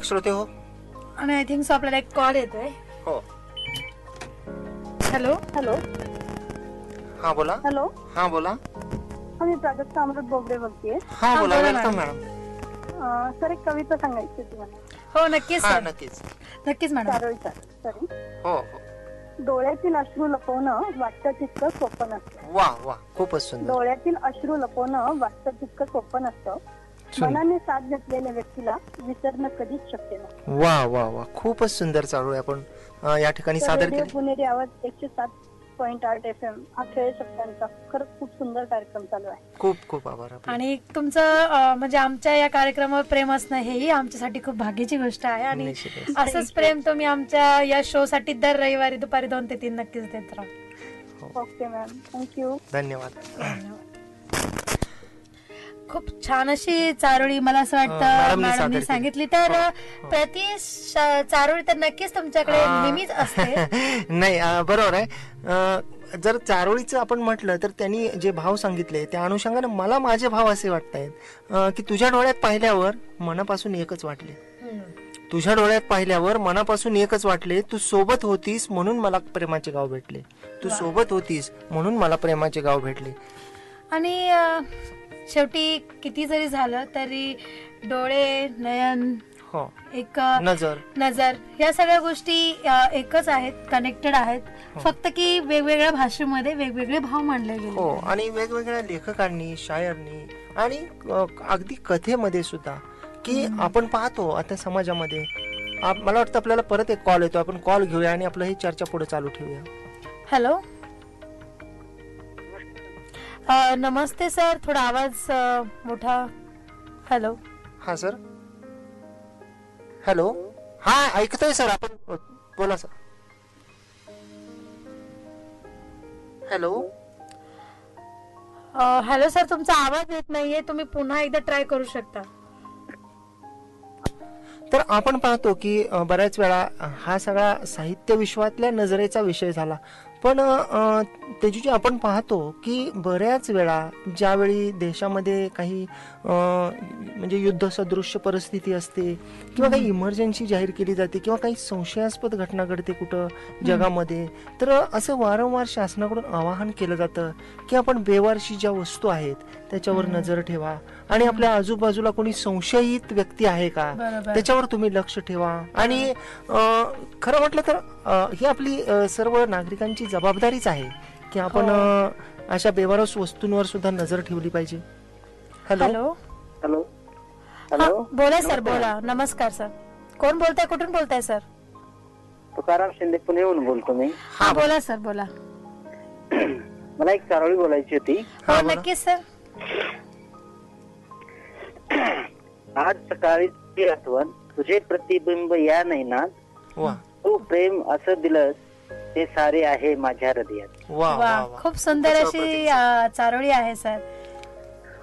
बॅक श्रोते हो. आणि आय थिंक सो आपल्याला एक कॉल येतोय. हो. हॅलो हॅलो हा बोला. हॅलो हा बोला. मी प्राजक्ता अमृत बोबडे बोलतेय. हा बोला बोला वेलकम मॅडम. सर एक कविता सांगायची होती मला. हो नक्कीच हा सर. नक्कीच. नक्कीच मॅडम. सॉरी हो हो. डोळ्यातील अश्रू लपवणं वाटतं तितकं सोपं नसतं. वा वा खूपच सुंदर. डोळ्यातील अश्रू लपवणं वाटतं तितकं सोपं नसतं. मनाने साथ घेतलेल्या व्यक्तीला विसरणं कधीच शक्य नसतं वा वा वा. खूपच सुंदर चालू आहे आपण या ठिकाणी सादर केले. पुणेरी आवाज एकशे सात पॉईंट आठ एफ एम हा खेळ शब्दांचा खरंच खूप सुंदर कार्यक्रम चालू आहे. खूप खूप आभार. आणि तुमचं म्हणजे आमच्या या कार्यक्रमावर प्रेम असणं हेही आमच्यासाठी खूप भाग्याची गोष्ट आहे आणि. असंच प्रेम तुम्ही आमच्या या शो साठी दर रविवारी दुपारी दोन ते तीन नक्कीच देत राहा. ओके मॅम थँक्यू धन्यवाद. खूप छान अशी चारोळी मला असं वाटतं मॅडमनी. सांगितली. तर हो, प्रति श- चारोळी तर नक्कीच तुमच्याकडे नेहमीच असते. [laughs] नाही बरोबर आहे. जर चारोळीचं आपण म्हटलं तर त्यांनी जे भाव सांगितले त्या अनुषंगाने मला माझे भाव असे वाटतायत अं, की तुझ्या डोळ्यात पाहिल्यावर मनापासून एकच वाटले. तुझ्या डोळ्यात पाहिल्यावर मनापासून एकच वाटले तू सोबत होतीस म्हणून मला प्रेमाचे गाव भेटले. तू सोबत होतीस म्हणून मला प्रेमाचे गाव भेटले. आणि शेवटी किती जरी झालं तरी डोळे नयन हो. एक नजर. नजर या सगळ्या गोष्टी एकच आहेत कनेक्टेड आहेत. फक्त की वेगवेगळ्या भाषेमध्ये वेगवेगळे भाव मांडले गेले. हो आणि वेगवेगळ्या लेखकांनी शायरनी आणि अगदी कथेमध्ये सुद्धा की आपण पाहतो आता समाजामध्ये. मला वाटतं आपल्याला परत एक कॉल येतो. आपण कॉल घेऊया आणि आपलं ही चर्चा पुढे चालू ठेवूया. हॅलो अ, नमस्ते सर थोडा आवाज अ, मोठा. हॅलो हा सर. हॅलो हा ऐकतोय सर. आपण अ, बोला सर. हॅलो अ, हॅलो सर. तुमचा आवाज येत नाहीये. तुम्ही पुन्हा एकदा ट्राय करू शकता. तर आपण पाहतो की अ, बऱ्याच वेळा हा सगळा साहित्य विश्वातल्या नजरेचा विषय झाला. पण तेजूजी आपण पाहतो की बऱ्याच वेळा ज्यावेळी देशामध्ये काही म्हणजे युद्ध सदृश्य परिस्थिती असते किंवा काही इमर्जन्सी जाहीर केली जाते किंवा काही संशयास्पद घटना घडते कुठं जगामध्ये तर असं वारंवार शासनाकडून आवाहन केलं जातं की आपण बेवारशी ज्या वस्तू आहेत त्याच्यावर नजर ठेवा. आणि आपल्या आजूबाजूला कोणी संशयित व्यक्ती आहे का. त्याच्यावर तुम्ही लक्ष ठेवा. आणि खरं म्हटलं तर ही आपली सर्व नागरिकांची जबाबदारीच आहे की आपण हो. अशा बेवारस वस्तूंवर सुद्धा नजर ठेवली पाहिजे. हॅलो? हॅलो? हॅलो? हॅलो? बोला सर बोला. नमस्कार सर. कोण बोलताय? कुठून बोलताय सर? तुकाराम शिंदे पुण्याहून बोलतो मी. हा बोला सर बोला. [clears throat] मला एक चारोळी बोलायची होती. हो नक्कीच सर. आज सकाळी ती आठवण तुझे प्रतिबिंब या नैनात वा. तू प्रेम असं दिलंस ते सारे आहे माझ्या हृदयात. वा खूप सुंदर अशी चारोळी आहे सर.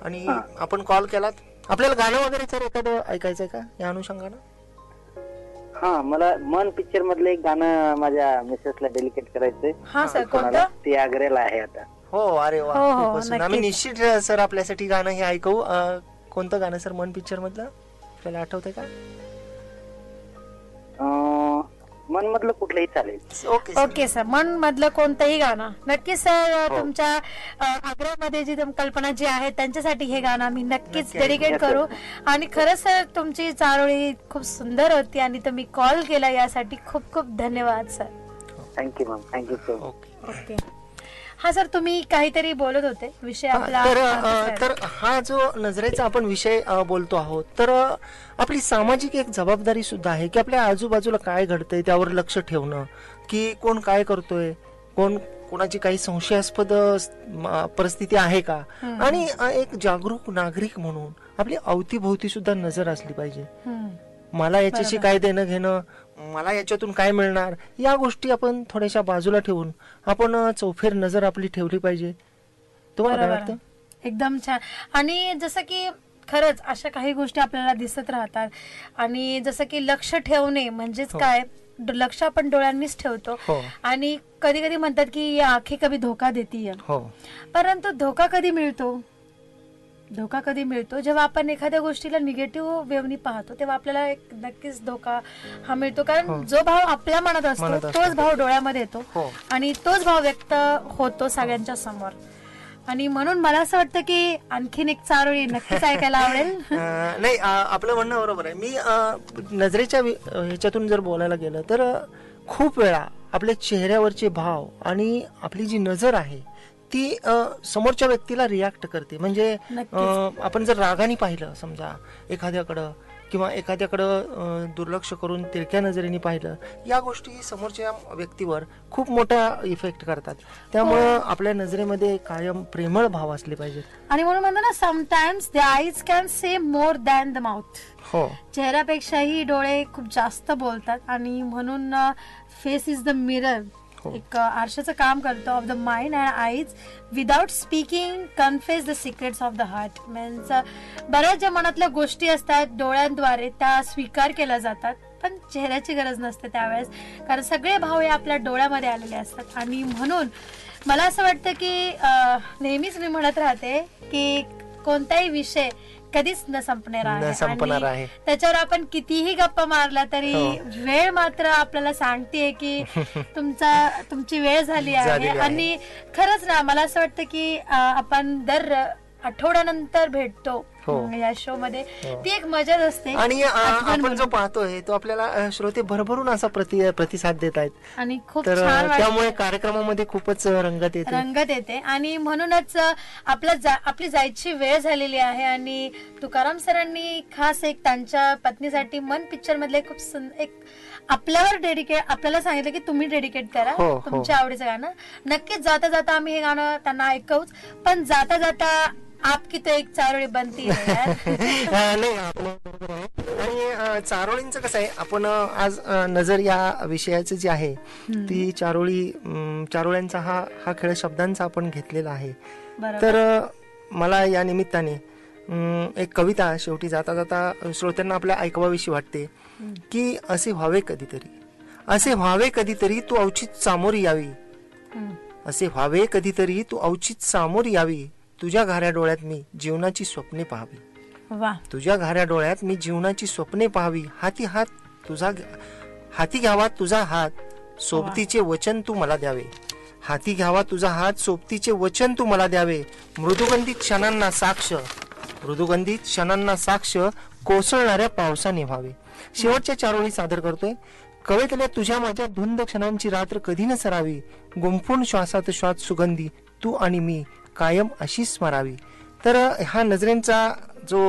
आणि आपण कॉल केलात? आपल्याला गाणं वगैरे सर एखादं ऐकायचंय का? या अनुषंगानं? हा मला मन पिक्चर मधलं एक गाणं माझ्या मिसेसला डेलिकेट करायचंय. हा सर कोणाला? कोणतं? ती आग्रेला आहे आता. हो अरे वा हो, हो. आम्ही. निश्चित सर आपल्यासाठी गाणं हे ऐकू. कोणतं गाणं सर मन पिक्चर मधलं? आपल्याला आठवतंय का? अं, मन मधलं कुठलंही चालेल. Okay sir. ओके सर मन मधलं कोणतंही गाणं. नक्कीच सर तुमच्या अ, आग्र्यामध्ये जी तुम- कल्पना जी आहे त्यांच्यासाठी हे गाणं आम्ही नक्कीच डेडिकेट करू. आणि खरंच सर तुमची चारोळी खूप सुंदर होती आणि तुम्ही कॉल केला यासाठी खूप खूप धन्यवाद sir thank you ma'am thank you so much okay okay हा सर तुम्ही काहीतरी बोलत होते. विषय आपला तर हा. तर हा जो नजरेचा आपण विषय बोलतो आहोत तर आपली सामाजिक एक जबाबदारी सुद्धा आहे की आपल्या आजूबाजूला काय घडतंय त्यावर लक्ष ठेवणं. की कोण काय करतोय कोण कोणाची काही संशयास्पद परिस्थिती आहे का? आणि एक जागरूक नागरिक म्हणून आपली अवतीभोवती सुद्धा नजर असली पाहिजे. मला याच्याशी काय देणं घेणं मला याच्यातून काय मिळणार? या गोष्टी आपण थोड्याशा बाजूला ठेवून आपण चौफेर नजर आपली ठेवली पाहिजे. तुम्हाला काय वाटतं? एकदम छान. आणि जसं की खरंच अशा काही गोष्टी आपल्याला दिसत राहतात. आणि जसं की लक्ष ठेवणे म्हणजेच काय? ड- लक्ष आपण डोळ्यांनीच ठेवतो. हो. आणि कधी कधी म्हणतात की ये आंखें कभी धोका देती हो. परंतु धोका कधी मिळतो? धोका कधी मिळतो जेव्हा आपण एखाद्या गोष्टीला निगेटिव्ह वेवनी पाहतो तेव्हा आपल्याला एक नक्कीच धोका हा मिळतो कारण जो भाव आपल्या मनात हो. असतो. तोच भाव डोळ्यामध्ये येतो हो. आणि तोच भाव व्यक्त होतो सगळ्यांच्या समोर आणि म्हणून मला असं वाटतं की आणखीन एक चारोळी नक्कीच ऐकायला आवडेल [laughs] नाही आपलं म्हणणं बरोबर आहे मी नजरेच्या ह्याच्यातून जर बोलायला गेलं तर खूप वेळा आपल्या चेहऱ्यावरचे भाव आणि आपली जी नजर आहे ती समोरच्या व्यक्तीला रिॲक्ट करते. म्हणजे आपण जर रागाने पाहिलं समजा एखाद्याकडं किंवा एखाद्याकडं दुर्लक्ष करून तिरक्या नजरेने पाहिलं या गोष्टी समोरच्या व्यक्तीवर खूप मोठा इफेक्ट करतात. त्यामुळं आपल्या नजरेमध्ये कायम प्रेमळ भाव असले पाहिजेत. आणि म्हणून म्हणतो ना sometimes the eyes can say more than the mouth हो. चेहऱ्यापेक्षाही डोळे खूप जास्त बोलतात आणि म्हणून फेस इज द मिरर हो. एक आरशाचं काम करतो. Of the mind and eyes without speaking confess the secrets of the heart means बऱ्याच ज्या मनातल्या गोष्टी असतात डोळ्यांद्वारे त्या स्वीकार केल्या जातात पण चेहऱ्याची गरज नसते त्यावेळेस कारण सगळे भाव हे आपल्या डोळ्यामध्ये आलेले असतात. आणि म्हणून मला असं वाटतं की नेहमीच मी म्हणत राहते की कोणताही विषय कधीच न संपणार न आहे संपणार आहे. त्याच्यावर आपण कितीही गप्पा मारला तरी हो. वेळ मात्र आपल्याला सांगते की [laughs] तुमचा तुमची वेळ झाली आहे झालेली आहे. आणि खरंच ना मला असं वाटतं की अं, आपण दर आठवड्यानंतर भेटतो हो. या शो मध्ये ती एक मजाच असते. आणि आठवण आपण म्हणून. जो पाहतोय तो आपल्याला अ, श्रोते भरभरून असा प्रति प्रतिसाद देत आहेत. आणि खूप तर छान अ, वाटतं. त्यामुळे कार्यक्रमामध्ये खूपच अ, रंगत येते. रंगत येते. आणि म्हणूनच अ, आपला जा- आपली जायची वेळ झालेली आहे. आणि तुकाराम सरांनी खास एक त्यांच्या पत्नीसाठी मन पिक्चर मधले खूप सुं- एक आपल्यावर डेडिकेट आपल्याला सांगितलं की तुम्ही डेडिकेट करा. हो, हो. तुमच्या आवडीचं गाणं. नक्कीच जाता जाता आम्ही हे गाणं त्यांना ऐकवूच. पण जाता जाता आपकी तो एक चारोळी बनती है यार. [laughs] नाही बरोबर आहे. आणि चारोळींचं कसं आहे आपण आज नजर या विषयाचं जे आहे ती चारोळी चारोळ्यांचा हा हा खेळ शब्दांचा आपण घेतलेला आहे. तर मला या निमित्ताने एक कविता शेवटी जाता जाता श्रोत्यांना आपल्या ऐकवाविषयी वाटते की असे व्हावे कधीतरी. असे व्हावे कधीतरी तू अवचित सामोरी यावी. असे व्हावे कधीतरी तू अवचित सामोरी यावी. तुझ्या घाऱ्या डोळ्यात मी जीवनाची स्वप्ने पाहावी. वा. तुझ्या घाऱ्या डोळ्यात मी जीवनाची स्वप्ने पाहावी. हाती हात तुझा हाती घ्यावा तुझा हात सोबतीचे वचन तू मला द्यावे. हाती घ्यावा तुझा हात सोबतीचे वचन तू मला द्यावे. मृदुगंधित क्षणांना साक्ष मृदुगंधित क्षणांना साक्ष कोसळणाऱ्या पावसाने व्हावे. शेवटच्या चारोळी सादर करतोय. कवेतल्या तुझ्या माझ्या धुंद क्षणांची रात्र कधी न सरावी. गुंफून श्वासात श्वास सुगंधी तू आणि मी कायम अशी स्मरावी. तर ह्या हा नजरेंचा जो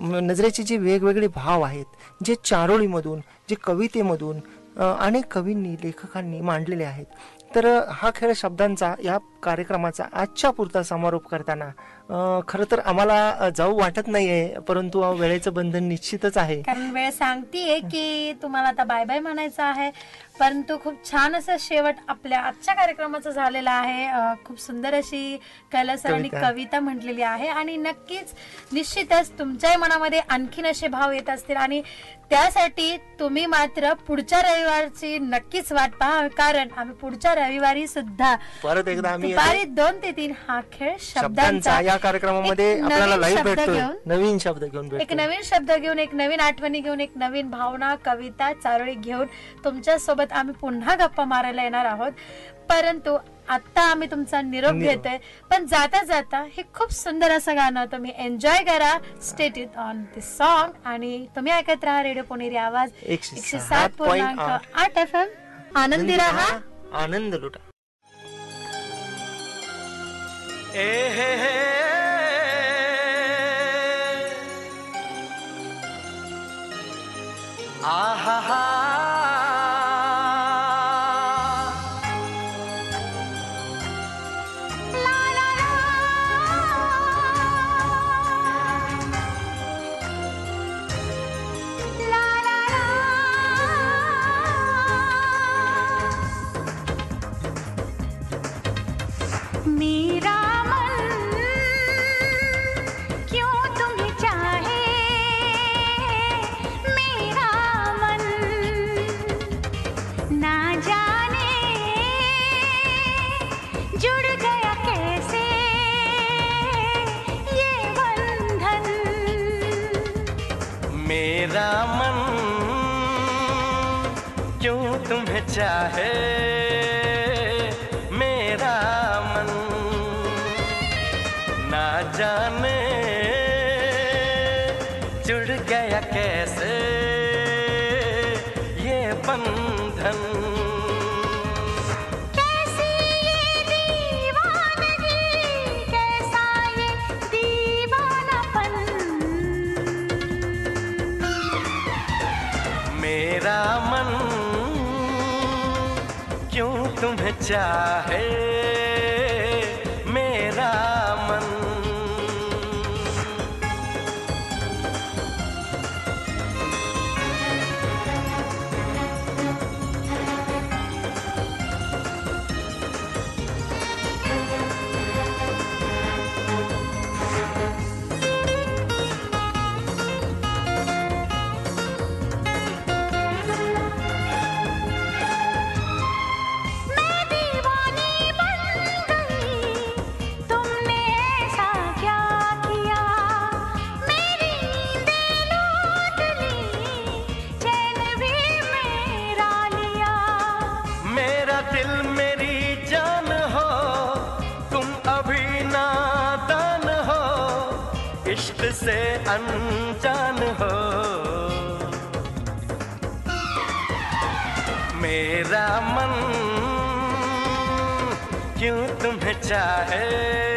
नजरेचे जे वेगवेगळे भाव आहेत जे चारोळीमधून जे कवितेमधून अनेक कवींनी लेखकांनी मांडलेले आहेत. तर हा खेळ शब्दांचा या कार्यक्रमाचा आजच्या पुरता समारोप करताना खरं तर आम्हाला जाऊ वाटत नाहीये परंतु वेळेचं बंधन निश्चितच आहे कारण वेळ सांगतीये की तुम्हाला आता बाय बाय म्हणायचं आहे परंतु खूप छान असं शेवट आपल्या आजच्या कार्यक्रमाचा झालेला आहे खूप सुंदर अशी कैलास सरांनी कविता. म्हटलेली आहे आणि नक्कीच निश्चितच तुमच्याही मनामध्ये आणखीन असे भाव येत असतील आणि त्यासाठी तुम्ही मात्र पुढच्या रविवारची नक्कीच वाट पहा कारण आम्ही पुढच्या रविवारी सुद्धा परत एकदा. दुपारी दोन ते तीन हा खेळ शब्दांचा या कार्यक्रमामध्ये एक आपल्याला नवीन लाईव्ह शब्द भेटतोय. घेऊन नवीन शब्द घेऊन एक भेटतोय. नवीन शब्द घेऊन एक नवीन आठवणी घेऊन एक नवीन भावना कविता चारोळी घेऊन तुमच्यासोबत आम्ही पुन्हा गप्पा मारायला येणार आहोत. परंतु आता आम्ही तुमचा निरोप निरोप. घेतोय. पण जाता जाता हे खूप सुंदर असं गाणं तुम्ही एन्जॉय करा. State it on this song आणि तुम्ही ऐकत राहा रेडिओ पुणेरी आवाज. एकशे एकशे सात सात पूर्णांक point आठ. एफ एम आनंदी राहा. आनंद लुटा. ए हे हे चाहे क्यों तुम्हें चाहे? अनजान हो। मेरा मन क्यों तुम्हें चाहे?